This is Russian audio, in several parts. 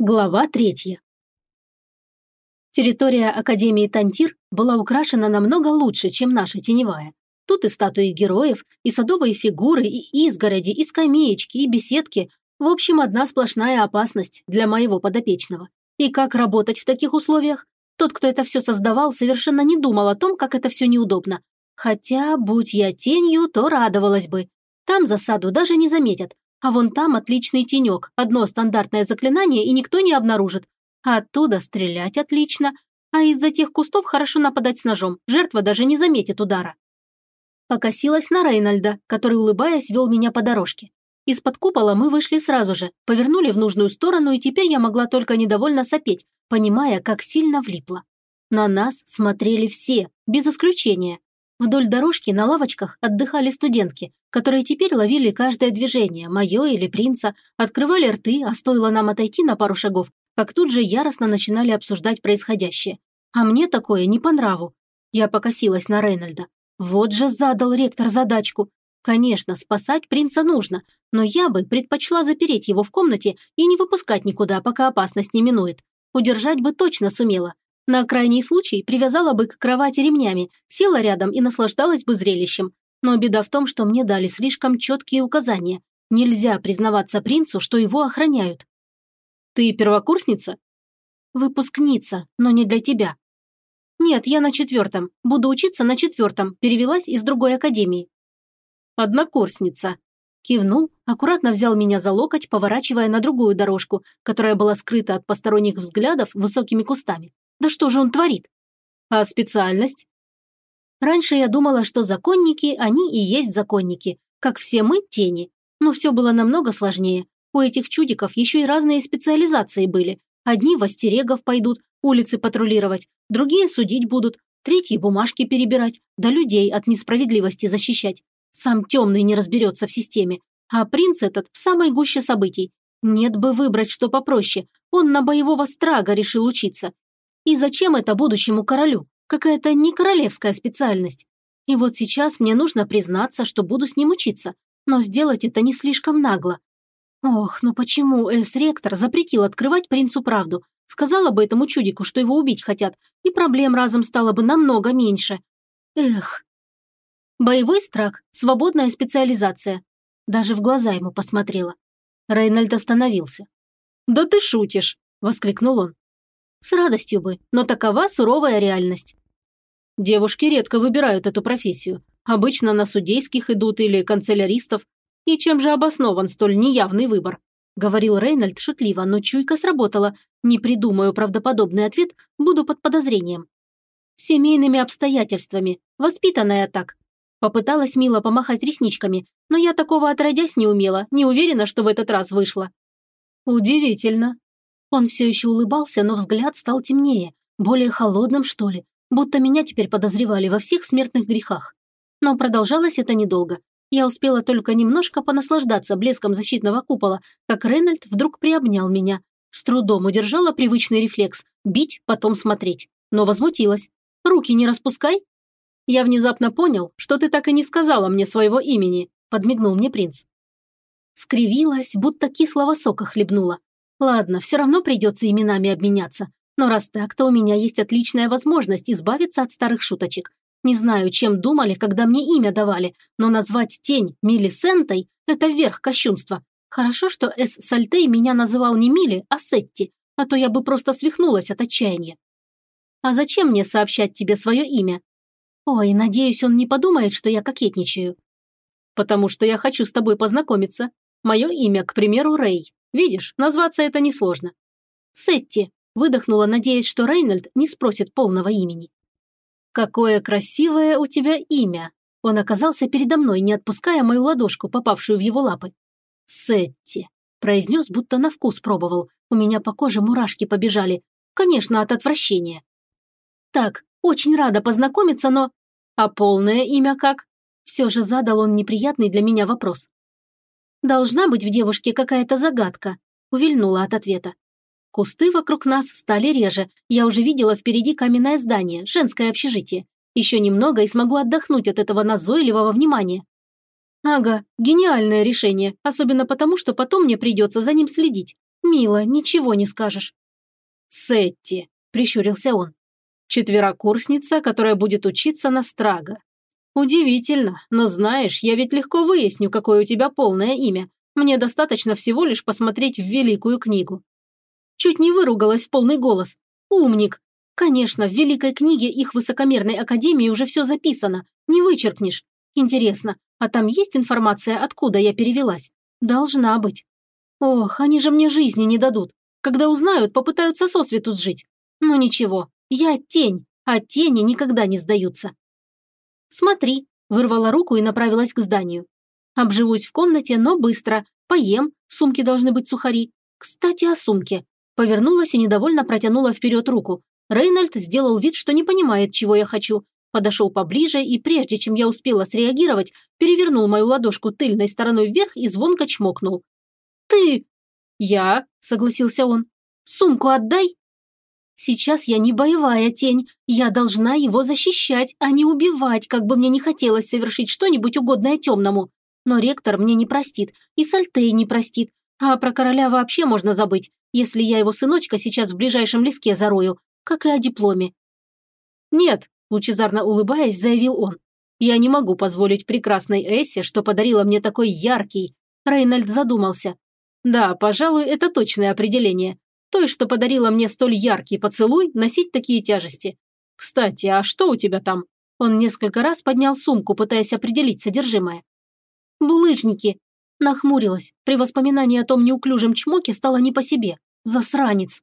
Глава третья. Территория Академии Тантир была украшена намного лучше, чем наша теневая. Тут и статуи героев, и садовые фигуры, и изгороди, и скамеечки, и беседки. В общем, одна сплошная опасность для моего подопечного. И как работать в таких условиях? Тот, кто это все создавал, совершенно не думал о том, как это все неудобно. Хотя, будь я тенью, то радовалась бы. Там засаду даже не заметят, а вон там отличный тенек, одно стандартное заклинание, и никто не обнаружит. А оттуда стрелять отлично. А из-за тех кустов хорошо нападать с ножом, жертва даже не заметит удара. Покосилась на Рейнольда, который, улыбаясь, вел меня по дорожке. Из-под купола мы вышли сразу же, повернули в нужную сторону, и теперь я могла только недовольно сопеть, понимая, как сильно влипла. На нас смотрели все, без исключения. Вдоль дорожки на лавочках отдыхали студентки, которые теперь ловили каждое движение, мое или принца, открывали рты, а стоило нам отойти на пару шагов, как тут же яростно начинали обсуждать происходящее. А мне такое не по нраву. Я покосилась на Рейнольда. Вот же задал ректор задачку. Конечно, спасать принца нужно, но я бы предпочла запереть его в комнате и не выпускать никуда, пока опасность не минует. Удержать бы точно сумела, на крайний случай привязала бы к кровати ремнями, села рядом и наслаждалась бы зрелищем. Но беда в том, что мне дали слишком четкие указания. Нельзя признаваться принцу, что его охраняют. «Ты первокурсница?» «Выпускница, но не для тебя». «Нет, я на четвертом. Буду учиться на четвертом. Перевелась из другой академии». «Однокурсница», Кивнул, аккуратно взял меня за локоть, поворачивая на другую дорожку, которая была скрыта от посторонних взглядов высокими кустами. Да что же он творит? А специальность? Раньше я думала, что законники, они и есть законники, как все мы – тени. Но все было намного сложнее. У этих чудиков еще и разные специализации были. Одни в остерегов пойдут, улицы патрулировать, другие судить будут, третьи бумажки перебирать, да людей от несправедливости защищать. Сам темный не разберется в системе. А принц этот в самой гуще событий. Нет бы выбрать что попроще. Он на боевого страга решил учиться. И зачем это будущему королю? Какая-то не королевская специальность. И вот сейчас мне нужно признаться, что буду с ним учиться, но сделать это не слишком нагло. Ох, ну почему эс-ректор запретил открывать принцу правду? Сказала бы этому чудику, что его убить хотят, и проблем разом стало бы намного меньше. Эх. Боевой страх, свободная специализация. Даже в глаза ему посмотрела. Рейнольд остановился. «Да ты шутишь!» – воскликнул он. С радостью бы, но такова суровая реальность. Девушки редко выбирают эту профессию. Обычно на судейских идут или канцеляристов. И чем же обоснован столь неявный выбор? Говорил Рейнольд шутливо, но чуйка сработала. Не придумаю правдоподобный ответ, буду под подозрением. Семейными обстоятельствами. Воспитанная так. Попыталась мило помахать ресничками, но я такого отродясь не умела, не уверена, что в этот раз вышло. Удивительно, он все еще улыбался, но взгляд стал темнее, более холодным, что ли, будто меня теперь подозревали во всех смертных грехах. Но продолжалось это недолго. Я успела только немножко понаслаждаться блеском защитного купола, как Рейнольд вдруг приобнял меня. С трудом удержала привычный рефлекс – бить, потом смотреть. Но возмутилась. «Руки не распускай!» «Я внезапно понял, что ты так и не сказала мне своего имени», – подмигнул мне принц. Скривилась, будто кислого сока хлебнула. Ладно, все равно придется именами обменяться. Но раз так, то у меня есть отличная возможность избавиться от старых шуточек. Не знаю, чем думали, когда мне имя давали, но назвать тень Милисентой – это верх кощунства. Хорошо, что Эс Сальтей меня называл не Мили, а Сетти, а то я бы просто свихнулась от отчаяния. А зачем мне сообщать тебе свое имя? Ой, надеюсь, он не подумает, что я кокетничаю. Потому что я хочу с тобой познакомиться. Мое имя, к примеру, Рэй. Видишь, назваться это несложно. Сетти, выдохнула, надеясь, что Рейнольд не спросит полного имени. Какое красивое у тебя имя. Он оказался передо мной, не отпуская мою ладошку, попавшую в его лапы. Сетти, произнес, будто на вкус пробовал. У меня по коже мурашки побежали. Конечно, от отвращения. Так, очень рада познакомиться, но... А полное имя как? Все же задал он неприятный для меня вопрос. Должна быть в девушке какая-то загадка. Увильнула от ответа. Кусты вокруг нас стали реже. Я уже видела впереди каменное здание, женское общежитие. Еще немного и смогу отдохнуть от этого назойливого внимания. Ага, гениальное решение, особенно потому, что потом мне придется за ним следить. Мило, ничего не скажешь». «Сетти», – прищурился он. «Четверокурсница, которая будет учиться на Страга. Удивительно, но знаешь, я ведь легко выясню, какое у тебя полное имя. Мне достаточно всего лишь посмотреть в великую книгу». Чуть не выругалась в полный голос. «Умник! Конечно, в великой книге их высокомерной академии уже все записано. Не вычеркнешь. Интересно, а там есть информация, откуда я перевелась? Должна быть. Ох, они же мне жизни не дадут. Когда узнают, попытаются сосвету сжить. Ну ничего, я тень, а тени никогда не сдаются. Смотри, вырвала руку и направилась к зданию. Обживусь в комнате, но быстро. Поем, в сумке должны быть сухари. Кстати, о сумке. Повернулась и недовольно протянула вперед руку. Рейнольд сделал вид, что не понимает, чего я хочу, подошел поближе и, прежде чем я успела среагировать, перевернул мою ладошку тыльной стороной вверх и звонко чмокнул. «Ты!» «Я?» – согласился он. «Сумку отдай!» «Сейчас я не боевая тень. Я должна его защищать, а не убивать, как бы мне не хотелось совершить что-нибудь угодное темному. Но ректор мне не простит, и Сальтей не простит. А про короля вообще можно забыть, если я его сыночка сейчас в ближайшем леске зарою, как и о дипломе. «Нет, Лучезарно улыбаясь, заявил он. «Я не могу позволить прекрасной Эссе, что подарила мне такой яркий...» Рейнольд задумался. «Да, пожалуй, это точное определение. Той, что подарила мне столь яркий поцелуй, носить такие тяжести. Кстати, а что у тебя там?» Он несколько раз поднял сумку, пытаясь определить содержимое. «Булыжники!» Нахмурилась. При воспоминании о том неуклюжем чмоке стало не по себе. Засранец.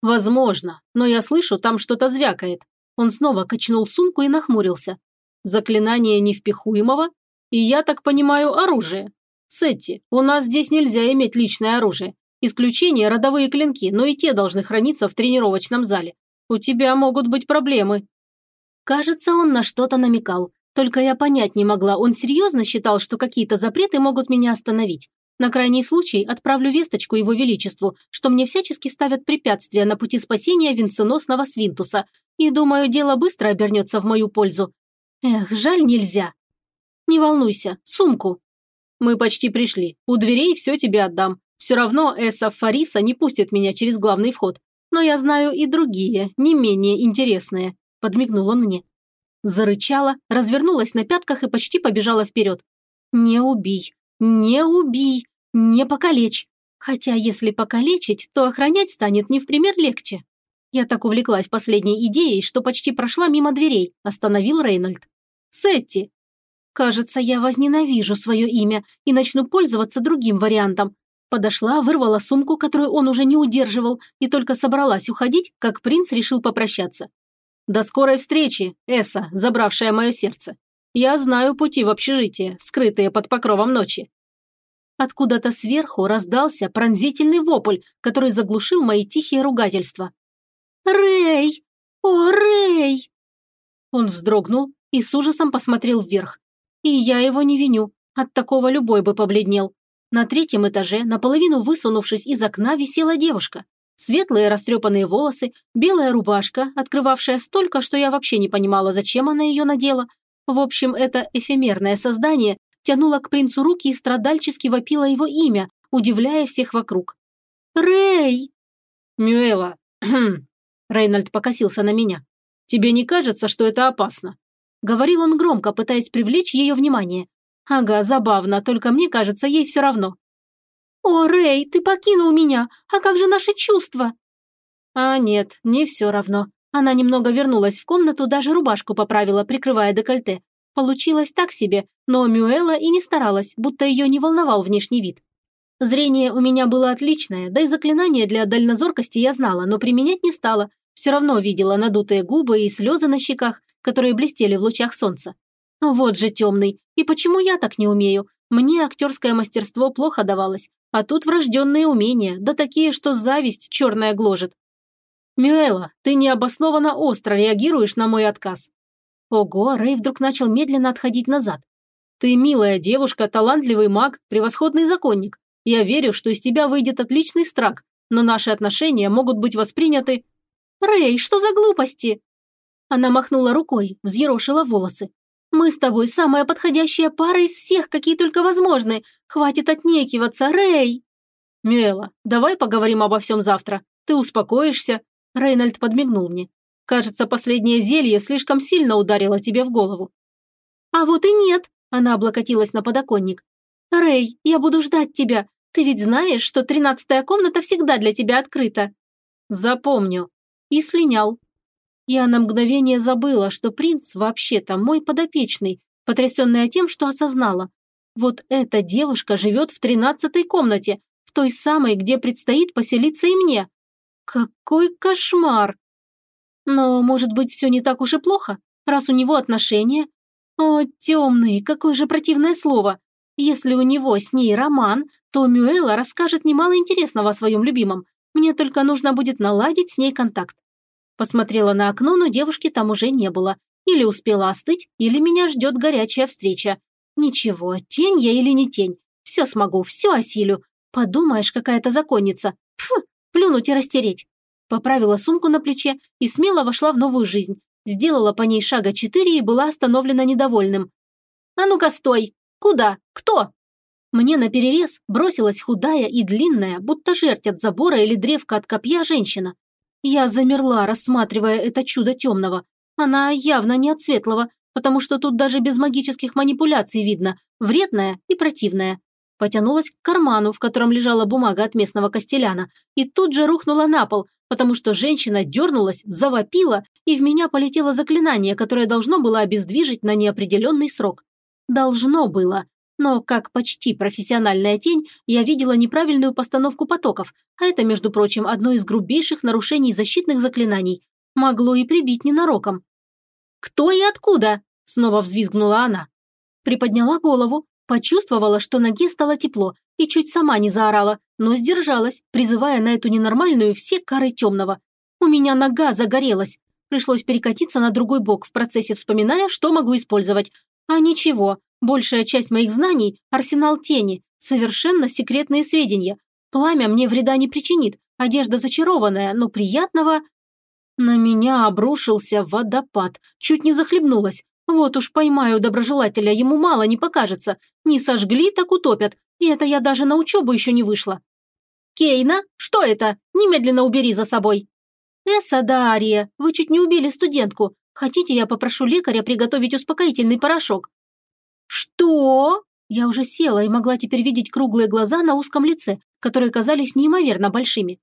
«Возможно, но я слышу, там что-то звякает. Он снова качнул сумку и нахмурился. «Заклинание невпихуемого? И я так понимаю, оружие. Сетти, у нас здесь нельзя иметь личное оружие. Исключение – родовые клинки, но и те должны храниться в тренировочном зале. У тебя могут быть проблемы». Кажется, он на что-то намекал. Только я понять не могла, он серьезно считал, что какие-то запреты могут меня остановить. На крайний случай отправлю весточку его величеству, что мне всячески ставят препятствия на пути спасения венценосного свинтуса, и думаю, дело быстро обернется в мою пользу. Эх, жаль, нельзя. Не волнуйся, сумку. Мы почти пришли. У дверей все тебе отдам. Все равно Эса Фариса не пустит меня через главный вход. Но я знаю и другие, не менее интересные. Подмигнул он мне. Зарычала, развернулась на пятках и почти побежала вперед. Не убий, не убий, не покалечь. Хотя если покалечить, то охранять станет не в пример легче. Я так увлеклась последней идеей, что почти прошла мимо дверей, остановил Рейнольд. «Сетти!» «Кажется, я возненавижу свое имя и начну пользоваться другим вариантом». Подошла, вырвала сумку, которую он уже не удерживал, и только собралась уходить, как принц решил попрощаться. «До скорой встречи, Эса, забравшая мое сердце. Я знаю пути в общежитие, скрытые под покровом ночи». Откуда-то сверху раздался пронзительный вопль, который заглушил мои тихие ругательства. «Рэй! О, Рэй!» Он вздрогнул и с ужасом посмотрел вверх. И я его не виню, от такого любой бы побледнел. На третьем этаже, наполовину высунувшись из окна, висела девушка. Светлые растрепанные волосы, белая рубашка, открывавшая столько, что я вообще не понимала, зачем она ее надела. В общем, это эфемерное создание тянуло к принцу руки и страдальчески вопило его имя, удивляя всех вокруг. «Рэй!» «Мюэла, Рейнольд покосился на меня. «Тебе не кажется, что это опасно?» Говорил он громко, пытаясь привлечь ее внимание. «Ага, забавно, только мне кажется, ей все равно». «О, Рэй, ты покинул меня! А как же наши чувства?» «А нет, не все равно». Она немного вернулась в комнату, даже рубашку поправила, прикрывая декольте. Получилось так себе, но Мюэла и не старалась, будто ее не волновал внешний вид. Зрение у меня было отличное, да и заклинание для дальнозоркости я знала, но применять не стала, все равно видела надутые губы и слезы на щеках, которые блестели в лучах солнца. Вот же темный. И почему я так не умею? Мне актерское мастерство плохо давалось, а тут врожденные умения, да такие, что зависть черная гложет. «Мюэла, ты необоснованно остро реагируешь на мой отказ». Ого, Рэй вдруг начал медленно отходить назад. «Ты милая девушка, талантливый маг, превосходный законник. Я верю, что из тебя выйдет отличный страк, но наши отношения могут быть восприняты «Рэй, что за глупости?» Она махнула рукой, взъерошила волосы. «Мы с тобой самая подходящая пара из всех, какие только возможны. Хватит отнекиваться, Рэй!» «Мюэла, давай поговорим обо всем завтра. Ты успокоишься?» Рейнольд подмигнул мне. «Кажется, последнее зелье слишком сильно ударило тебе в голову». «А вот и нет!» – она облокотилась на подоконник. «Рэй, я буду ждать тебя. Ты ведь знаешь, что тринадцатая комната всегда для тебя открыта». «Запомню». И слинял. Я на мгновение забыла, что принц вообще-то мой подопечный, потрясенная тем, что осознала. Вот эта девушка живет в тринадцатой комнате, в той самой, где предстоит поселиться и мне. Какой кошмар! Но, может быть, все не так уж и плохо, раз у него отношения? О, темный, какое же противное слово! Если у него с ней роман, то Мюэла расскажет немало интересного о своем любимом. Мне только нужно будет наладить с ней контакт. Посмотрела на окно, но девушки там уже не было. Или успела остыть, или меня ждет горячая встреча. Ничего, тень я или не тень. Все смогу, все осилю. Подумаешь, какая-то законница. Фу, плюнуть и растереть. Поправила сумку на плече и смело вошла в новую жизнь. Сделала по ней шага четыре и была остановлена недовольным. «А ну-ка, стой! Куда? Кто?» Мне на перерез бросилась худая и длинная, будто жерть от забора или древка от копья женщина. Я замерла, рассматривая это чудо темного. Она явно не от светлого, потому что тут даже без магических манипуляций видно, вредная и противная. Потянулась к карману, в котором лежала бумага от местного костеляна, и тут же рухнула на пол, потому что женщина дернулась, завопила, и в меня полетело заклинание, которое должно было обездвижить на неопределенный срок. Должно было, но как почти профессиональная тень, я видела неправильную постановку потоков, а это, между прочим, одно из грубейших нарушений защитных заклинаний. Могло и прибить ненароком. «Кто и откуда?» – снова взвизгнула она. Приподняла голову, почувствовала, что ноге стало тепло, и чуть сама не заорала, но сдержалась, призывая на эту ненормальную все кары темного. У меня нога загорелась. Пришлось перекатиться на другой бок в процессе, вспоминая, что могу использовать. А ничего, Большая часть моих знаний – арсенал тени, совершенно секретные сведения. Пламя мне вреда не причинит, одежда зачарованная, но приятного... На меня обрушился водопад, чуть не захлебнулась. Вот уж поймаю доброжелателя, ему мало не покажется. Не сожгли, так утопят, и это я даже на учебу еще не вышла. «Кейна, что это? Немедленно убери за собой!» «Эсса да Ария, вы чуть не убили студентку. Хотите, я попрошу лекаря приготовить успокоительный порошок? «Что?» Я уже села и могла теперь видеть круглые глаза на узком лице, которые казались неимоверно большими.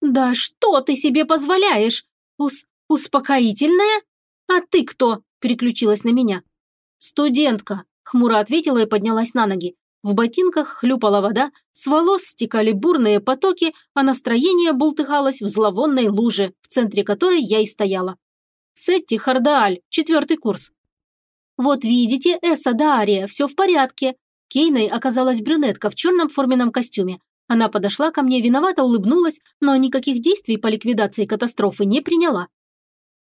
«Да что ты себе позволяешь? Ус... успокоительная? А ты кто?» – переключилась на меня. «Студентка», – хмуро ответила и поднялась на ноги. В ботинках хлюпала вода, с волос стекали бурные потоки, а настроение бултыхалось в зловонной луже, в центре которой я и стояла. Сетти Хардааль, четвертый курс. «Вот видите, Эсса Дария, все в порядке». Кейной оказалась брюнетка в черном форменном костюме. Она подошла ко мне, виновато улыбнулась, но никаких действий по ликвидации катастрофы не приняла.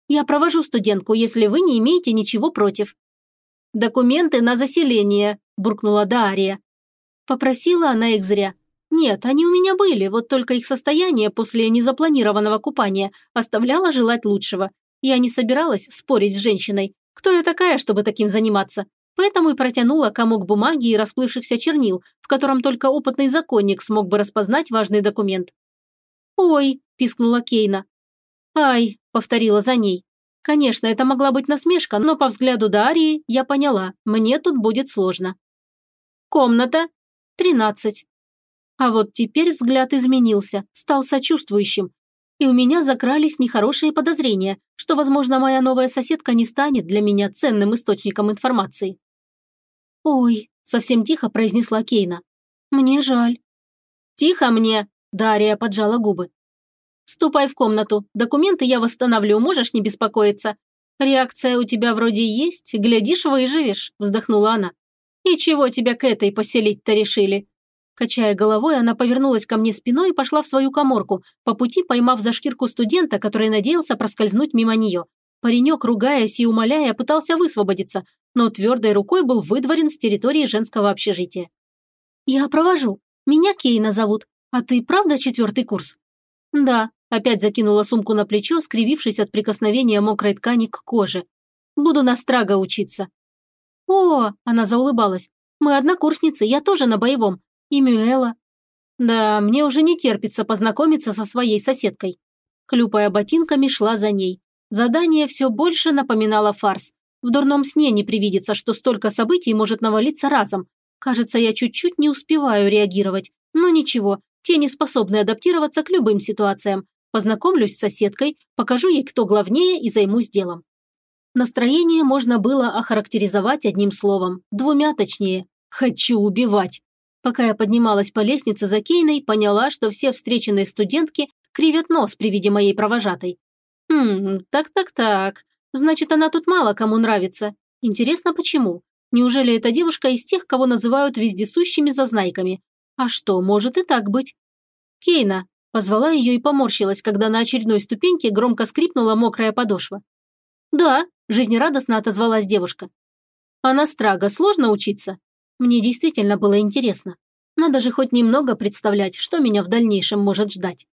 «Я провожу студентку, если вы не имеете ничего против». «Документы на заселение», – буркнула Дария. Попросила она их зря. Нет, они у меня были, вот только их состояние после незапланированного купания оставляло желать лучшего. Я не собиралась спорить с женщиной, кто я такая, чтобы таким заниматься? Поэтому и протянула комок бумаги и расплывшихся чернил, в котором только опытный законник смог бы распознать важный документ. «Ой!» – пискнула Кейна. «Ай!» – повторила за ней. Конечно, это могла быть насмешка, но по взгляду Дарьи я поняла, мне тут будет сложно. Комната. Тринадцать. А вот теперь взгляд изменился, стал сочувствующим, и у меня закрались нехорошие подозрения, что, возможно, моя новая соседка не станет для меня ценным источником информации. «Ой», – совсем тихо произнесла Кейна. «Мне жаль». «Тихо мне», – Дарья поджала губы. «Ступай в комнату, документы я восстановлю, можешь не беспокоиться. Реакция у тебя вроде есть, глядишь, выживешь», – вздохнула она. «И чего тебя к этой поселить-то решили? Качая головой, она повернулась ко мне спиной и пошла в свою коморку, по пути поймав за шкирку студента, который надеялся проскользнуть мимо нее. Паренек, ругаясь и умоляя, пытался высвободиться, но твердой рукой был выдворен с территории женского общежития. «Я провожу. Меня Кейна зовут. А ты правда четвертый курс?» «Да», – опять закинула сумку на плечо, скривившись от прикосновения мокрой ткани к коже. «Буду на страга учиться». «О!» – она заулыбалась. «Мы однокурсницы, я тоже на боевом. И Мюэла. Да, мне уже не терпится познакомиться со своей соседкой. Хлюпая ботинками, шла за ней. Задание все больше напоминало фарс. В дурном сне не привидится, что столько событий может навалиться разом. Кажется, я чуть-чуть не успеваю реагировать. Но ничего, те не способны адаптироваться к любым ситуациям. Познакомлюсь с соседкой, покажу ей, кто главнее и займусь делом. Настроение можно было охарактеризовать одним словом, двумя точнее. Хочу убивать. Пока я поднималась по лестнице за Кейной, поняла, что все встреченные студентки кривят нос при виде моей провожатой. Хм, так-так-так. Значит, она тут мало кому нравится. Интересно, почему? Неужели эта девушка из тех, кого называют вездесущими зазнайками? А что, может и так быть? Кейна. Позвала ее и поморщилась, когда на очередной ступеньке громко скрипнула мокрая подошва. «Да», – жизнерадостно отозвалась девушка. «А на страга сложно учиться?» Мне действительно было интересно. Надо же хоть немного представлять, что меня в дальнейшем может ждать.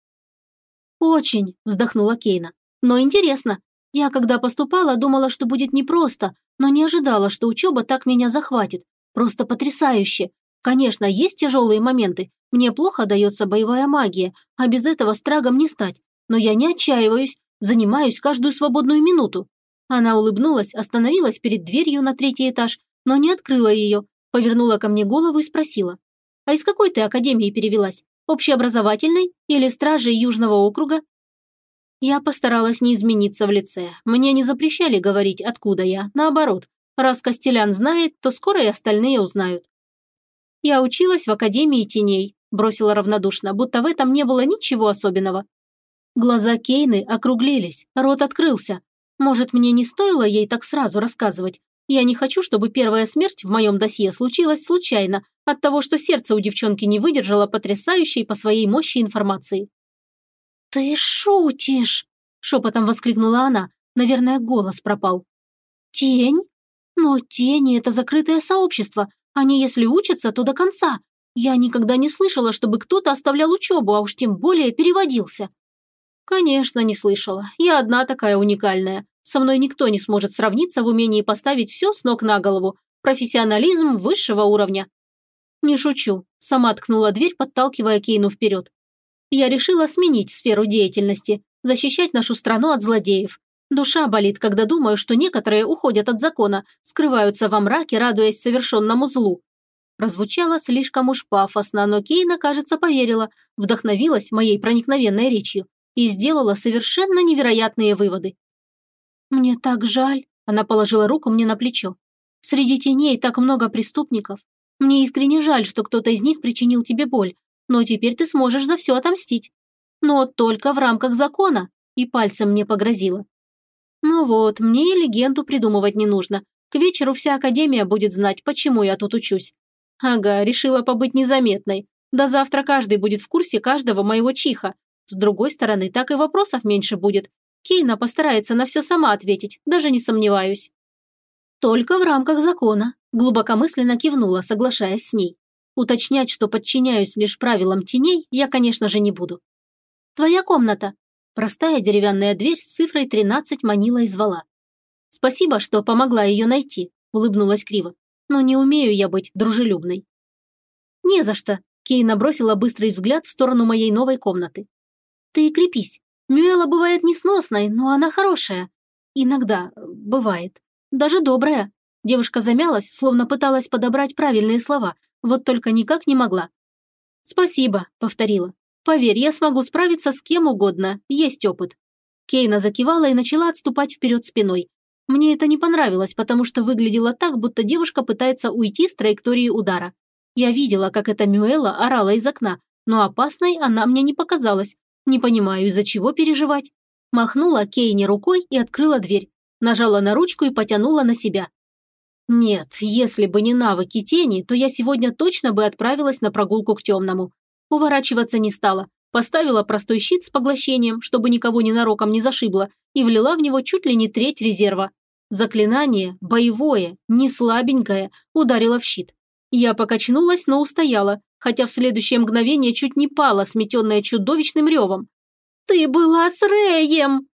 «Очень», – вздохнула Кейна. «Но интересно. Я, когда поступала, думала, что будет непросто, но не ожидала, что учеба так меня захватит. Просто потрясающе. Конечно, есть тяжелые моменты. Мне плохо дается боевая магия, а без этого страгом не стать. Но я не отчаиваюсь, занимаюсь каждую свободную минуту». Она улыбнулась, остановилась перед дверью на третий этаж, но не открыла ее, Повернула ко мне голову и спросила. «А из какой ты академии перевелась? Общеобразовательной или стражей Южного округа?» Я постаралась не измениться в лице. Мне не запрещали говорить, откуда я. Наоборот, раз Костелян знает, то скоро и остальные узнают. «Я училась в Академии теней», – бросила равнодушно, будто в этом не было ничего особенного. Глаза Кейны округлились, рот открылся. Может, мне не стоило ей так сразу рассказывать, я не хочу, чтобы первая смерть в моем досье случилась случайно от того, что сердце у девчонки не выдержало потрясающей по своей мощи информации. «Ты шутишь!» – шепотом воскликнула она. Наверное, голос пропал. «Тень? Но тени – это закрытое сообщество. Они, если учатся, то до конца. Я никогда не слышала, чтобы кто-то оставлял учебу, а уж тем более переводился». «Конечно, не слышала. Я одна такая уникальная. Со мной никто не сможет сравниться в умении поставить все с ног на голову. Профессионализм высшего уровня. Не шучу. Сама ткнула дверь, подталкивая Кейну вперед. Я решила сменить сферу деятельности, защищать нашу страну от злодеев. Душа болит, когда думаю, что некоторые уходят от закона, скрываются во мраке, радуясь совершенному злу. Прозвучало слишком уж пафосно, но Кейна, кажется, поверила, вдохновилась моей проникновенной речью и сделала совершенно невероятные выводы. «Мне так жаль», – она положила руку мне на плечо. «Среди теней так много преступников. Мне искренне жаль, что кто-то из них причинил тебе боль, но теперь ты сможешь за все отомстить. Но только в рамках закона», – и пальцем мне погрозила. «Ну вот, мне и легенду придумывать не нужно. К вечеру вся Академия будет знать, почему я тут учусь. Ага, решила побыть незаметной. До завтра каждый будет в курсе каждого моего чиха. С другой стороны, так и вопросов меньше будет, Кейна постарается на все сама ответить, даже не сомневаюсь. Только в рамках закона, глубокомысленно кивнула, соглашаясь с ней. Уточнять, что подчиняюсь лишь правилам теней, я, конечно же, не буду. Твоя комната. Простая деревянная дверь с цифрой 13 манила и звала. Спасибо, что помогла ее найти, улыбнулась криво. Но не умею я быть дружелюбной. Не за что. Кейна бросила быстрый взгляд в сторону моей новой комнаты. Ты крепись. Мюэла бывает несносной, но она хорошая. Иногда бывает. Даже добрая. Девушка замялась, словно пыталась подобрать правильные слова, вот только никак не могла. «Спасибо», — повторила. «Поверь, я смогу справиться с кем угодно, есть опыт». Кейна закивала и начала отступать вперед спиной. Мне это не понравилось, потому что выглядело так, будто девушка пытается уйти с траектории удара. Я видела, как эта Мюэла орала из окна, но опасной она мне не показалась, не понимаю, из-за чего переживать. Махнула Кейни рукой и открыла дверь. Нажала на ручку и потянула на себя. Нет, если бы не навыки тени, то я сегодня точно бы отправилась на прогулку к темному. Уворачиваться не стала. Поставила простой щит с поглощением, чтобы никого ненароком не зашибло, и влила в него чуть ли не треть резерва. Заклинание, боевое, не слабенькое, ударило в щит. Я покачнулась, но устояла, хотя в следующее мгновение чуть не пала, сметенная чудовищным ревом. «Ты была с Рэем!»